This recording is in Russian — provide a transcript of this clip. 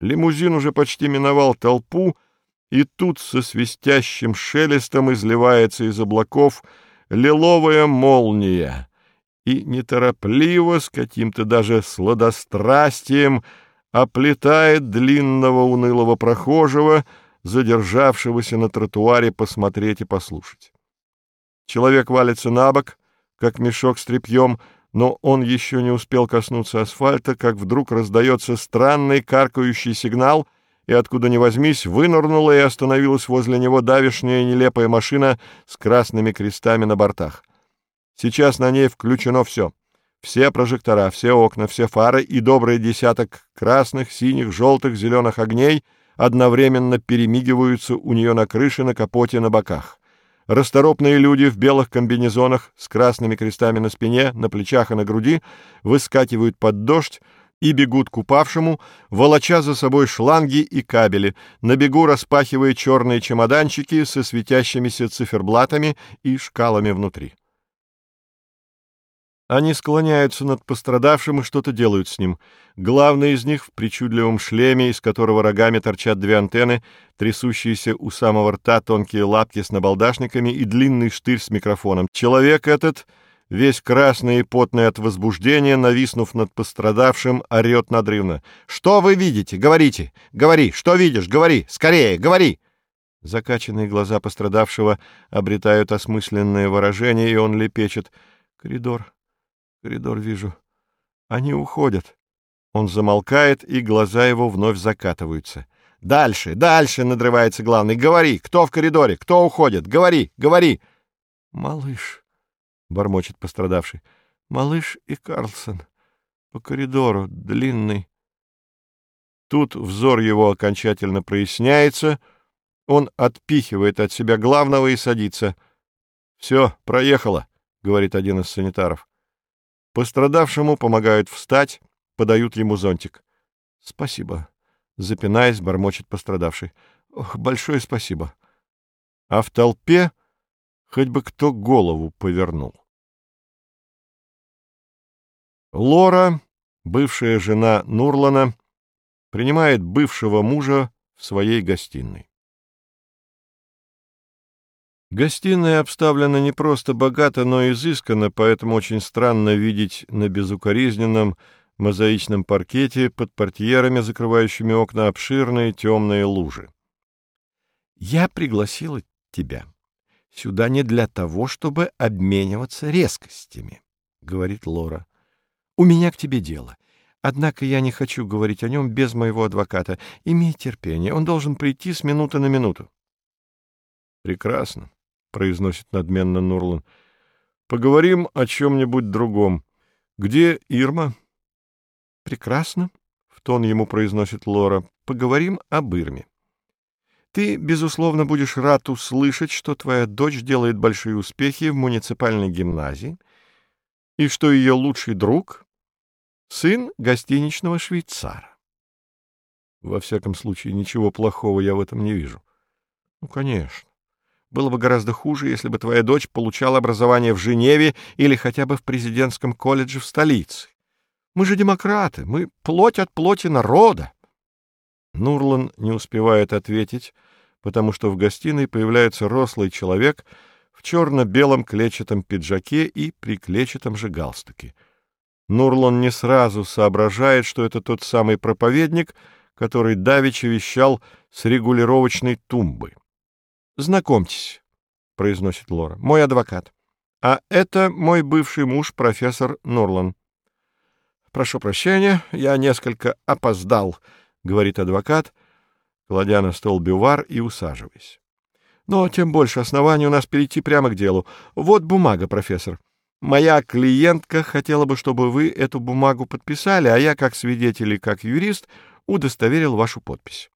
Лимузин уже почти миновал толпу, и тут со свистящим шелестом изливается из облаков лиловая молния, и неторопливо, с каким-то даже сладострастием, оплетает длинного унылого прохожего, задержавшегося на тротуаре посмотреть и послушать. Человек валится на бок, как мешок с тряпьем, но он еще не успел коснуться асфальта, как вдруг раздается странный каркающий сигнал, и откуда ни возьмись, вынырнула и остановилась возле него давишняя нелепая машина с красными крестами на бортах. Сейчас на ней включено все. Все прожектора, все окна, все фары и добрый десяток красных, синих, желтых, зеленых огней одновременно перемигиваются у нее на крыше, на капоте, на боках. Расторопные люди в белых комбинезонах с красными крестами на спине, на плечах и на груди выскакивают под дождь и бегут к упавшему, волоча за собой шланги и кабели, на бегу распахивая черные чемоданчики со светящимися циферблатами и шкалами внутри. Они склоняются над пострадавшим и что-то делают с ним. Главный из них в причудливом шлеме, из которого рогами торчат две антенны, трясущиеся у самого рта тонкие лапки с набалдашниками и длинный штырь с микрофоном. Человек этот, весь красный и потный от возбуждения, нависнув над пострадавшим, орет надрывно. «Что вы видите? Говорите! Говори! Что видишь? Говори! Скорее! Говори!» Закачанные глаза пострадавшего обретают осмысленное выражение, и он лепечет. «Коридор! Коридор вижу. Они уходят. Он замолкает, и глаза его вновь закатываются. «Дальше, дальше!» — надрывается главный. «Говори! Кто в коридоре? Кто уходит? Говори! Говори!» «Малыш!» — бормочет пострадавший. «Малыш и Карлсон. По коридору, длинный». Тут взор его окончательно проясняется. Он отпихивает от себя главного и садится. «Все, проехало», — говорит один из санитаров. Пострадавшему помогают встать, подают ему зонтик. — Спасибо. Запинаясь, бормочет пострадавший. — Ох, большое спасибо. А в толпе хоть бы кто голову повернул. Лора, бывшая жена Нурлана, принимает бывшего мужа в своей гостиной. Гостиная обставлена не просто богато, но изысканно, поэтому очень странно видеть на безукоризненном мозаичном паркете под портьерами, закрывающими окна, обширные темные лужи. «Я пригласила тебя сюда не для того, чтобы обмениваться резкостями», — говорит Лора. «У меня к тебе дело. Однако я не хочу говорить о нем без моего адвоката. Имей терпение, он должен прийти с минуты на минуту». «Прекрасно произносит надменно Нурлан. Поговорим о чем-нибудь другом. Где Ирма? Прекрасно, в тон ему произносит Лора. Поговорим об Ирме. Ты, безусловно, будешь рад услышать, что твоя дочь делает большие успехи в муниципальной гимназии и что ее лучший друг — сын гостиничного швейцара. Во всяком случае, ничего плохого я в этом не вижу. Ну, конечно. Было бы гораздо хуже, если бы твоя дочь получала образование в Женеве или хотя бы в президентском колледже в столице. Мы же демократы, мы плоть от плоти народа. Нурлан не успевает ответить, потому что в гостиной появляется рослый человек в черно-белом клетчатом пиджаке и при клетчатом же галстуке. Нурлан не сразу соображает, что это тот самый проповедник, который давеча вещал с регулировочной тумбы. Знакомьтесь, — произносит Лора, — мой адвокат. А это мой бывший муж, профессор Нурлан. Прошу прощения, я несколько опоздал, — говорит адвокат, кладя на стол бювар и усаживаясь. Но тем больше оснований у нас перейти прямо к делу. Вот бумага, профессор. Моя клиентка хотела бы, чтобы вы эту бумагу подписали, а я, как свидетель и как юрист, удостоверил вашу подпись.